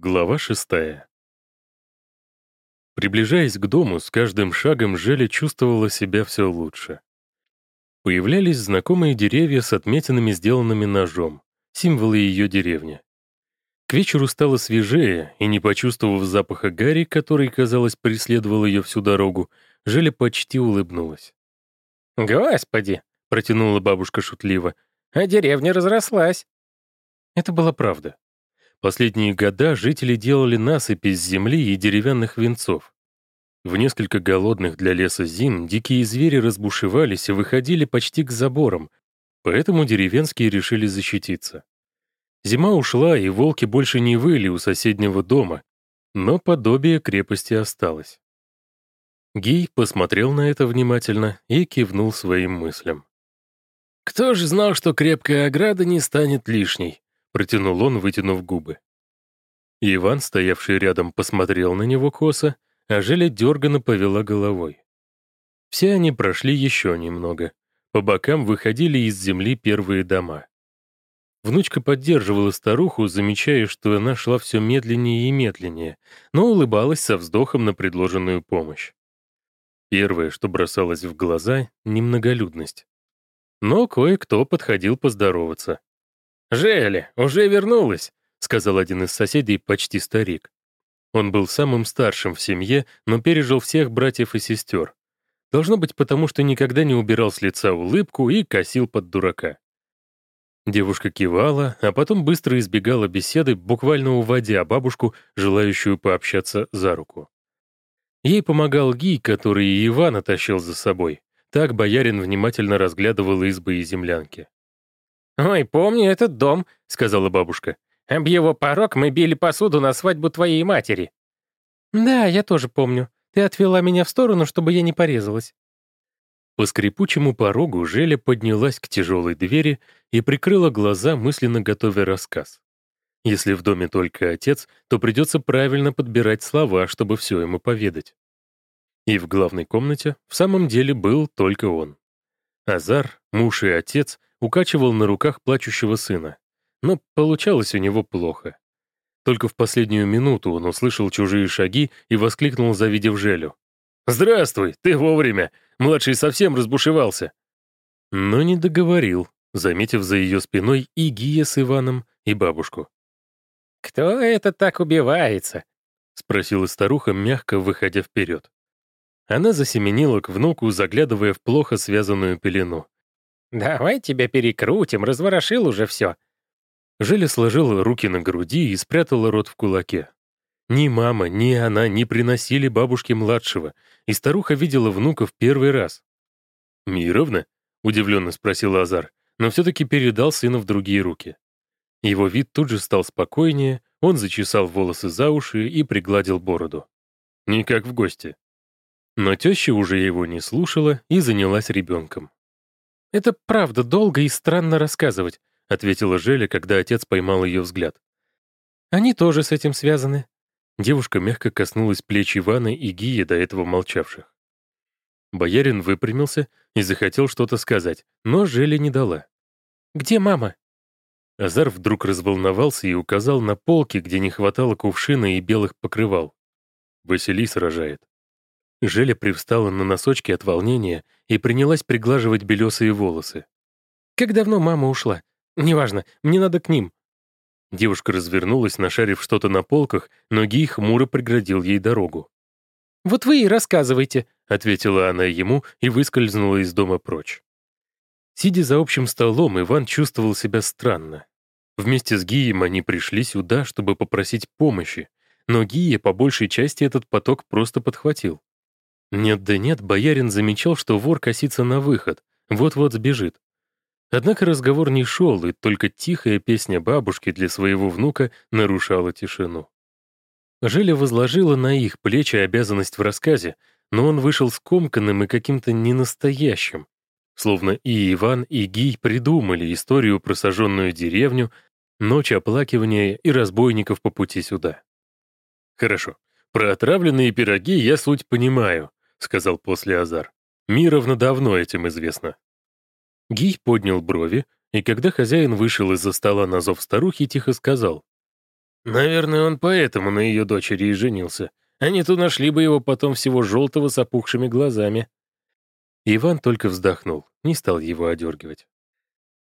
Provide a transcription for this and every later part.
Глава шестая. Приближаясь к дому, с каждым шагом Желя чувствовала себя все лучше. Появлялись знакомые деревья с отметинами, сделанными ножом, символы ее деревни. К вечеру стало свежее, и не почувствовав запаха гари, который, казалось, преследовал ее всю дорогу, Желя почти улыбнулась. «Господи!» — протянула бабушка шутливо. «А деревня разрослась». Это была правда. Последние года жители делали насыпи из земли и деревянных венцов. В несколько голодных для леса зим дикие звери разбушевались и выходили почти к заборам, поэтому деревенские решили защититься. Зима ушла, и волки больше не выли у соседнего дома, но подобие крепости осталось. Гий посмотрел на это внимательно и кивнул своим мыслям. «Кто же знал, что крепкая ограда не станет лишней?» — протянул он, вытянув губы. Иван, стоявший рядом, посмотрел на него косо, а Желя дерганно повела головой. Все они прошли еще немного. По бокам выходили из земли первые дома. Внучка поддерживала старуху, замечая, что она шла все медленнее и медленнее, но улыбалась со вздохом на предложенную помощь. Первое, что бросалось в глаза — немноголюдность. Но кое-кто подходил поздороваться. «Желя, уже вернулась!» — сказал один из соседей, почти старик. Он был самым старшим в семье, но пережил всех братьев и сестер. Должно быть потому, что никогда не убирал с лица улыбку и косил под дурака. Девушка кивала, а потом быстро избегала беседы, буквально уводя бабушку, желающую пообщаться за руку. Ей помогал Гий, который и Ивана тащил за собой. Так боярин внимательно разглядывал избы и землянки. «Ой, помню этот дом», — сказала бабушка. «Об его порог мы били посуду на свадьбу твоей матери». «Да, я тоже помню. Ты отвела меня в сторону, чтобы я не порезалась». По скрипучему порогу Желя поднялась к тяжелой двери и прикрыла глаза, мысленно готовя рассказ. Если в доме только отец, то придется правильно подбирать слова, чтобы все ему поведать. И в главной комнате в самом деле был только он. Азар, муж и отец, укачивал на руках плачущего сына. Но получалось у него плохо. Только в последнюю минуту он услышал чужие шаги и воскликнул, завидев Желю. «Здравствуй, ты вовремя! Младший совсем разбушевался!» Но не договорил, заметив за ее спиной и Гия с Иваном, и бабушку. «Кто это так убивается?» — спросила старуха, мягко выходя вперед. Она засеменила к внуку, заглядывая в плохо связанную пелену. «Давай тебя перекрутим, разворошил уже все». Желя сложила руки на груди и спрятала рот в кулаке. Ни мама, ни она не приносили бабушке младшего, и старуха видела внука в первый раз. «Мировна?» — удивленно спросил Азар, но все-таки передал сына в другие руки. Его вид тут же стал спокойнее, он зачесал волосы за уши и пригладил бороду. Не как в гости. Но теща уже его не слушала и занялась ребенком. «Это правда долго и странно рассказывать», — ответила Желя, когда отец поймал ее взгляд. «Они тоже с этим связаны». Девушка мягко коснулась плеч Ивана и Гии, до этого молчавших. Боярин выпрямился и захотел что-то сказать, но Желя не дала. «Где мама?» Азар вдруг разволновался и указал на полки, где не хватало кувшина и белых покрывал. Василий рожает. Желя привстала на носочки от волнения и принялась приглаживать белесые волосы. «Как давно мама ушла? Неважно, мне надо к ним». Девушка развернулась, нашарив что-то на полках, но Гий хмуро преградил ей дорогу. «Вот вы и рассказывайте», — ответила она ему и выскользнула из дома прочь. Сидя за общим столом, Иван чувствовал себя странно. Вместе с Гием они пришли сюда, чтобы попросить помощи, но Гия по большей части этот поток просто подхватил. Нет да нет, боярин замечал, что вор косится на выход, вот-вот сбежит. Однако разговор не шел, и только тихая песня бабушки для своего внука нарушала тишину. Желя возложила на их плечи обязанность в рассказе, но он вышел скомканным и каким-то ненастоящим. Словно и Иван, и Гий придумали историю про сожженную деревню, ночь оплакивания и разбойников по пути сюда. Хорошо, про отравленные пироги я суть понимаю, — сказал после Азар. «Мировно давно этим известно». Гий поднял брови, и когда хозяин вышел из-за стола на зов старухи, тихо сказал. Наверное, он поэтому на ее дочери и женился. Они то нашли бы его потом всего желтого с опухшими глазами. Иван только вздохнул, не стал его одергивать.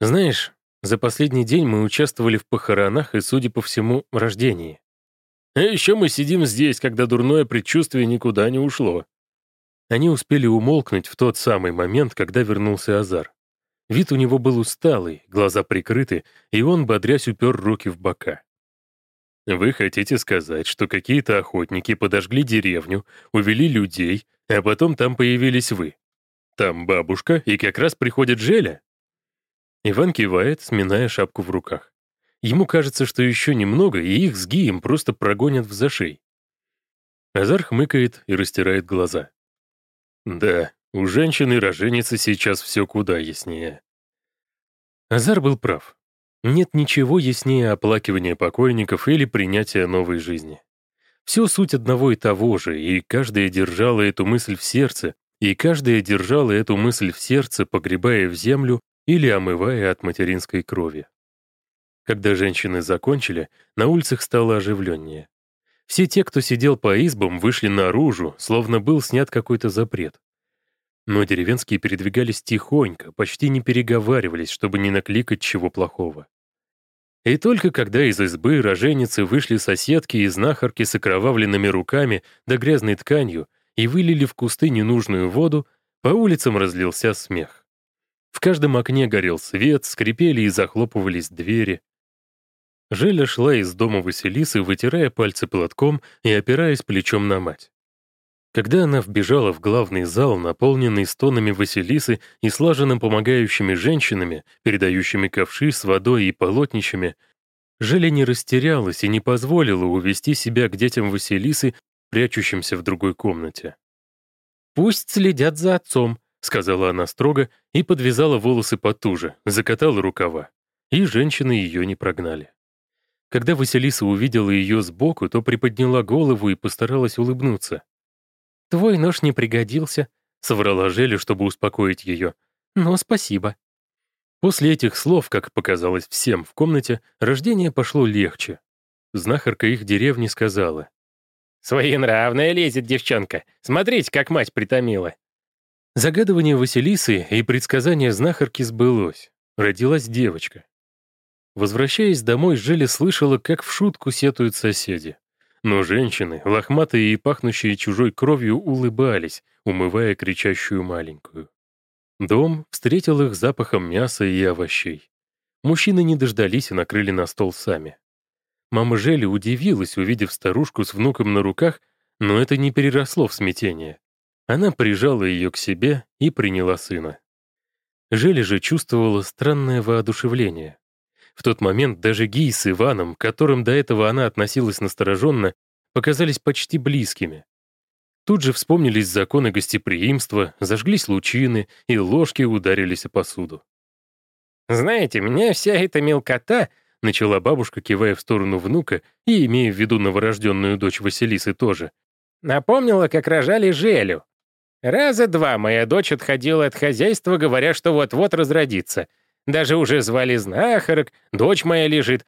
«Знаешь, за последний день мы участвовали в похоронах и, судя по всему, рождении. А еще мы сидим здесь, когда дурное предчувствие никуда не ушло». Они успели умолкнуть в тот самый момент, когда вернулся Азар. Вид у него был усталый, глаза прикрыты, и он, бодрясь, упер руки в бока. Вы хотите сказать, что какие-то охотники подожгли деревню, увели людей, а потом там появились вы? Там бабушка, и как раз приходит Желя?» Иван кивает, сминая шапку в руках. Ему кажется, что еще немного, и их с Гием просто прогонят в зашей. Азар хмыкает и растирает глаза. «Да, у женщины роженицы сейчас все куда яснее». Азар был прав. Нет ничего яснее оплакивания покойников или принятия новой жизни. Все суть одного и того же, и каждая держала эту мысль в сердце, и каждая держала эту мысль в сердце, погребая в землю или омывая от материнской крови. Когда женщины закончили, на улицах стало оживленнее. Все те, кто сидел по избам, вышли наружу, словно был снят какой-то запрет. Но деревенские передвигались тихонько, почти не переговаривались, чтобы не накликать чего плохого. И только когда из избы роженицы вышли соседки и знахарки с окровавленными руками да грязной тканью и вылили в кусты ненужную воду, по улицам разлился смех. В каждом окне горел свет, скрипели и захлопывались двери. Желя шла из дома Василисы, вытирая пальцы платком и опираясь плечом на мать. Когда она вбежала в главный зал, наполненный стонами Василисы и слаженным помогающими женщинами, передающими ковши с водой и полотнищами, Желя не растерялась и не позволила увести себя к детям Василисы, прячущимся в другой комнате. «Пусть следят за отцом», — сказала она строго и подвязала волосы потуже, закатала рукава. И женщины ее не прогнали. Когда Василиса увидела ее сбоку, то приподняла голову и постаралась улыбнуться. «Твой нож не пригодился», — соврала Желя, чтобы успокоить ее. «Но спасибо». После этих слов, как показалось всем в комнате, рождение пошло легче. Знахарка их деревни сказала. «Своенравная лезет девчонка. Смотрите, как мать притомила». Загадывание Василисы и предсказание знахарки сбылось. Родилась девочка. Возвращаясь домой, Желя слышала, как в шутку сетуют соседи. Но женщины, лохматые и пахнущие чужой кровью, улыбались, умывая кричащую маленькую. Дом встретил их запахом мяса и овощей. Мужчины не дождались и накрыли на стол сами. Мама Жели удивилась, увидев старушку с внуком на руках, но это не переросло в смятение. Она прижала ее к себе и приняла сына. Жели же чувствовала странное воодушевление. В тот момент даже Гий с Иваном, к которым до этого она относилась настороженно, показались почти близкими. Тут же вспомнились законы гостеприимства, зажглись лучины, и ложки ударились о посуду. «Знаете, меня вся эта мелкота», — начала бабушка, кивая в сторону внука и имея в виду новорожденную дочь Василисы тоже, напомнила, как рожали Желю. Раза два моя дочь отходила от хозяйства, говоря, что вот-вот разродится — даже уже звали знахарок, дочь моя лежит.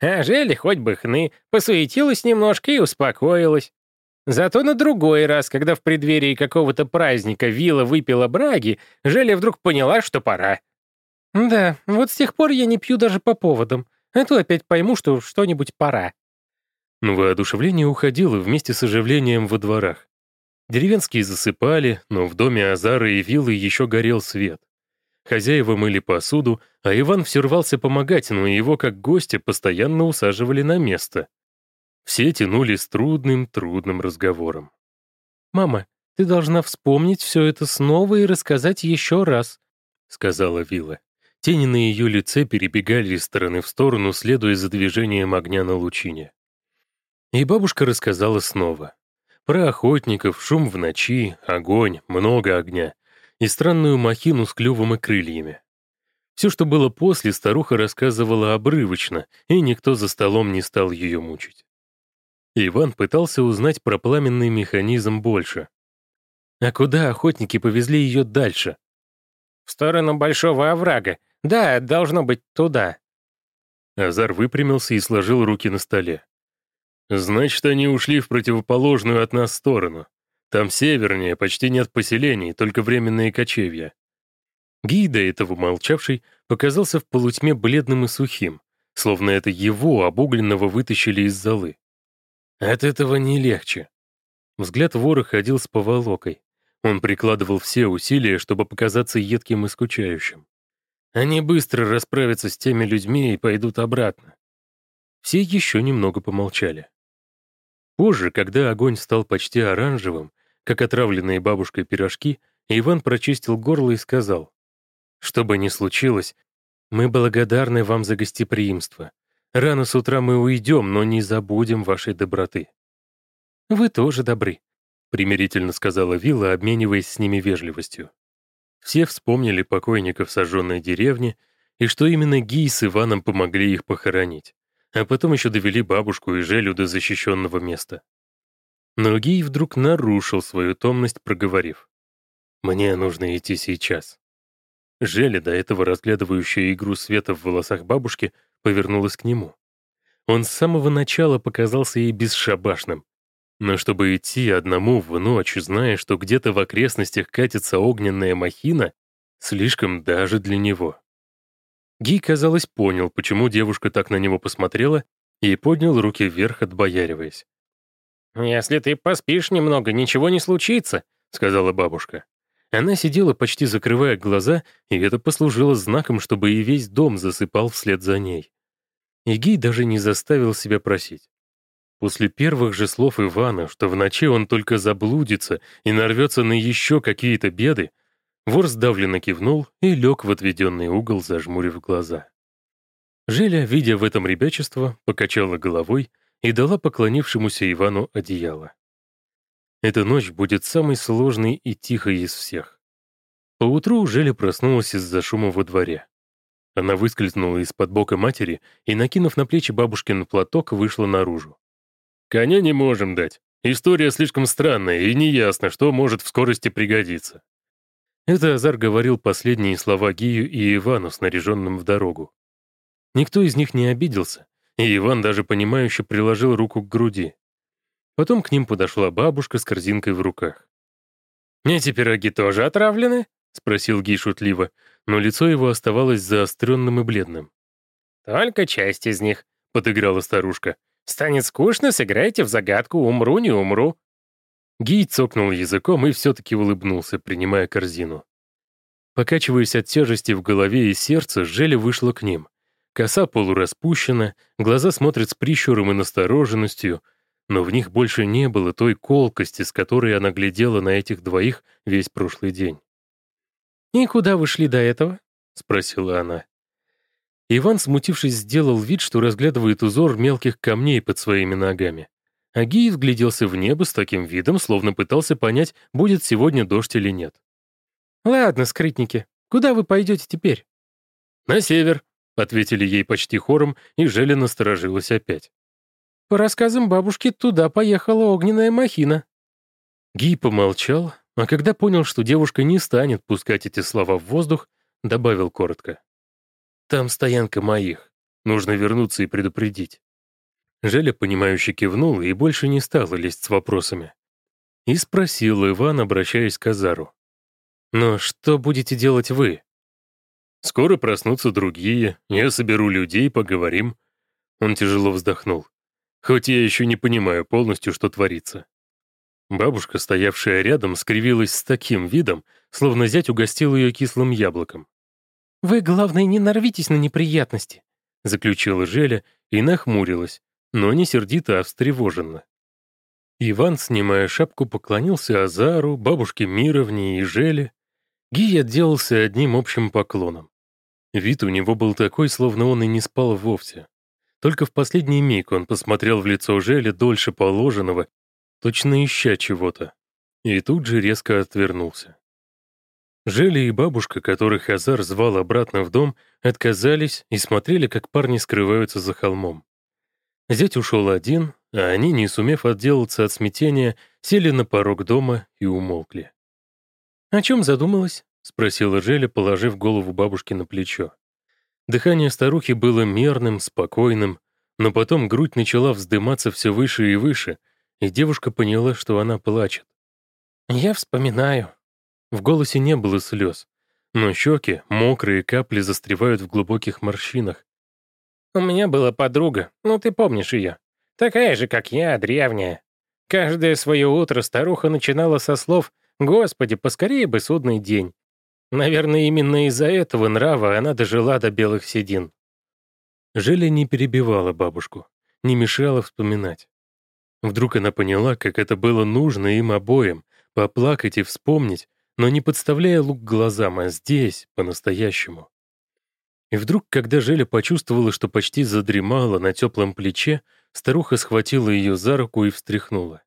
А Желя хоть бы хны, посуетилась немножко и успокоилась. Зато на другой раз, когда в преддверии какого-то праздника Вилла выпила браги, Желя вдруг поняла, что пора. «Да, вот с тех пор я не пью даже по поводам, а то опять пойму, что что-нибудь пора». Но воодушевление уходило вместе с оживлением во дворах. Деревенские засыпали, но в доме Азара и Виллы еще горел свет. Хозяева мыли посуду, а Иван все рвался помогать, но его, как гостя, постоянно усаживали на место. Все тянули с трудным-трудным разговором. «Мама, ты должна вспомнить все это снова и рассказать еще раз», — сказала Вилла. Тени на ее лице перебегали из стороны в сторону, следуя за движением огня на лучине. И бабушка рассказала снова. Про охотников, шум в ночи, огонь, много огня и странную махину с клювом и крыльями. Все, что было после, старуха рассказывала обрывочно, и никто за столом не стал ее мучить. Иван пытался узнать про пламенный механизм больше. А куда охотники повезли ее дальше? В сторону Большого оврага. Да, должно быть туда. Азар выпрямился и сложил руки на столе. «Значит, они ушли в противоположную от нас сторону. Там севернее, почти нет поселений, только временные кочевья». Гий, до этого молчавший, показался в полутьме бледным и сухим, словно это его, обугленного, вытащили из золы. От этого не легче. Взгляд вора ходил с поволокой. Он прикладывал все усилия, чтобы показаться едким и скучающим. Они быстро расправятся с теми людьми и пойдут обратно. Все еще немного помолчали. Позже, когда огонь стал почти оранжевым, как отравленные бабушкой пирожки, Иван прочистил горло и сказал, «Что бы ни случилось, мы благодарны вам за гостеприимство. Рано с утра мы уйдем, но не забудем вашей доброты». «Вы тоже добры», — примирительно сказала Вилла, обмениваясь с ними вежливостью. Все вспомнили покойников сожженной деревни и что именно Гий с Иваном помогли их похоронить, а потом еще довели бабушку и Желю до защищенного места. Но Гий вдруг нарушил свою томность, проговорив. «Мне нужно идти сейчас». Желя, до этого разглядывающая игру света в волосах бабушки, повернулась к нему. Он с самого начала показался ей бесшабашным. Но чтобы идти одному в ночь, зная, что где-то в окрестностях катится огненная махина, слишком даже для него. Гий, казалось, понял, почему девушка так на него посмотрела, и поднял руки вверх, отбояриваясь. «Если ты поспишь немного, ничего не случится», — сказала бабушка. Она сидела, почти закрывая глаза, и это послужило знаком, чтобы и весь дом засыпал вслед за ней. И Гий даже не заставил себя просить. После первых же слов Ивана, что в ночи он только заблудится и нарвется на еще какие-то беды, вор сдавленно кивнул и лег в отведенный угол, зажмурив глаза. Желя, видя в этом ребячество, покачала головой и дала поклонившемуся Ивану одеяло. Эта ночь будет самой сложной и тихой из всех. Поутру Желя проснулась из-за шума во дворе. Она выскользнула из-под бока матери и, накинув на плечи бабушкин платок, вышла наружу. «Коня не можем дать. История слишком странная, и неясно, что может в скорости пригодиться». Это Азар говорил последние слова Гию и Ивану, снаряженным в дорогу. Никто из них не обиделся, и Иван даже понимающе приложил руку к груди. Потом к ним подошла бабушка с корзинкой в руках. «Эти пироги тоже отравлены?» — спросил Гий шутливо, но лицо его оставалось заостренным и бледным. «Только часть из них», — подыграла старушка. «Станет скучно, сыграйте в загадку «Умру, не умру». Гий цокнул языком и все-таки улыбнулся, принимая корзину. Покачиваясь от тяжести в голове и сердце, Желя вышла к ним. Коса полураспущена, глаза смотрят с прищуром и настороженностью — но в них больше не было той колкости, с которой она глядела на этих двоих весь прошлый день. «И куда вы шли до этого?» — спросила она. Иван, смутившись, сделал вид, что разглядывает узор мелких камней под своими ногами. А Гиев вгляделся в небо с таким видом, словно пытался понять, будет сегодня дождь или нет. «Ладно, скрытники, куда вы пойдете теперь?» «На север», — ответили ей почти хором, и Желя насторожилась опять. По рассказам бабушки, туда поехала огненная махина». Ги помолчал, а когда понял, что девушка не станет пускать эти слова в воздух, добавил коротко. «Там стоянка моих. Нужно вернуться и предупредить». Желя, понимающе кивнула и больше не стала лезть с вопросами. И спросил Иван, обращаясь к Азару. «Но что будете делать вы?» «Скоро проснутся другие, я соберу людей, поговорим». Он тяжело вздохнул хоть я еще не понимаю полностью, что творится. Бабушка, стоявшая рядом, скривилась с таким видом, словно зять угостил ее кислым яблоком. «Вы, главное, не нарвитесь на неприятности», — заключила Желя и нахмурилась, но не сердито, а встревоженно. Иван, снимая шапку, поклонился Азару, бабушке Мировне и Желе. Гий отделался одним общим поклоном. Вид у него был такой, словно он и не спал вовсе. Только в последний миг он посмотрел в лицо Жели дольше положенного, точно ища чего-то, и тут же резко отвернулся. Жели и бабушка, которых Азар звал обратно в дом, отказались и смотрели, как парни скрываются за холмом. Зять ушел один, а они, не сумев отделаться от смятения, сели на порог дома и умолкли. «О чем задумалась?» — спросила Желя, положив голову бабушки на плечо. Дыхание старухи было мерным, спокойным, Но потом грудь начала вздыматься все выше и выше, и девушка поняла, что она плачет. «Я вспоминаю». В голосе не было слез, но щеки, мокрые капли застревают в глубоких морщинах. «У меня была подруга, ну ты помнишь ее. Такая же, как я, древняя. Каждое свое утро старуха начинала со слов «Господи, поскорее бы судный день». Наверное, именно из-за этого нрава она дожила до белых седин. Желя не перебивала бабушку, не мешала вспоминать. Вдруг она поняла, как это было нужно им обоим, поплакать и вспомнить, но не подставляя лук глазам, а здесь, по-настоящему. И вдруг, когда Желя почувствовала, что почти задремала на теплом плече, старуха схватила ее за руку и встряхнула.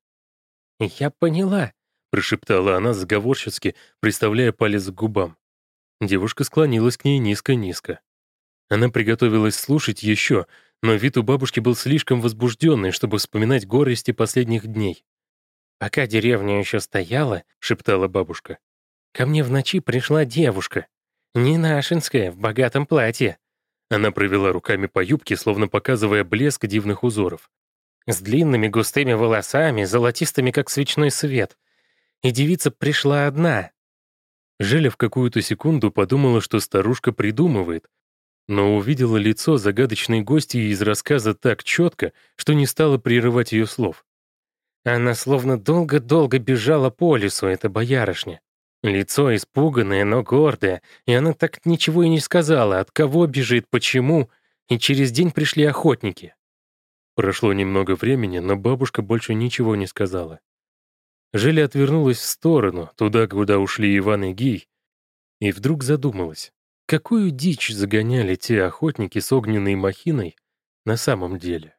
«Я поняла», — прошептала она заговорщицки, приставляя палец к губам. Девушка склонилась к ней низко-низко. Она приготовилась слушать еще, но вид у бабушки был слишком возбужденный, чтобы вспоминать горести последних дней. «Пока деревня еще стояла», — шептала бабушка, «ко мне в ночи пришла девушка. Не нашинская, в богатом платье». Она провела руками по юбке, словно показывая блеск дивных узоров. С длинными густыми волосами, золотистыми, как свечной свет. И девица пришла одна. Желя в какую-то секунду подумала, что старушка придумывает, но увидела лицо загадочной гости из рассказа так четко, что не стала прерывать ее слов. Она словно долго-долго бежала по лесу, эта боярышня. Лицо испуганное, но гордое, и она так ничего и не сказала, от кого бежит, почему, и через день пришли охотники. Прошло немного времени, но бабушка больше ничего не сказала. Желя отвернулась в сторону, туда, куда ушли Иван и Гий, и вдруг задумалась. Какую дичь загоняли те охотники с огненной махиной на самом деле?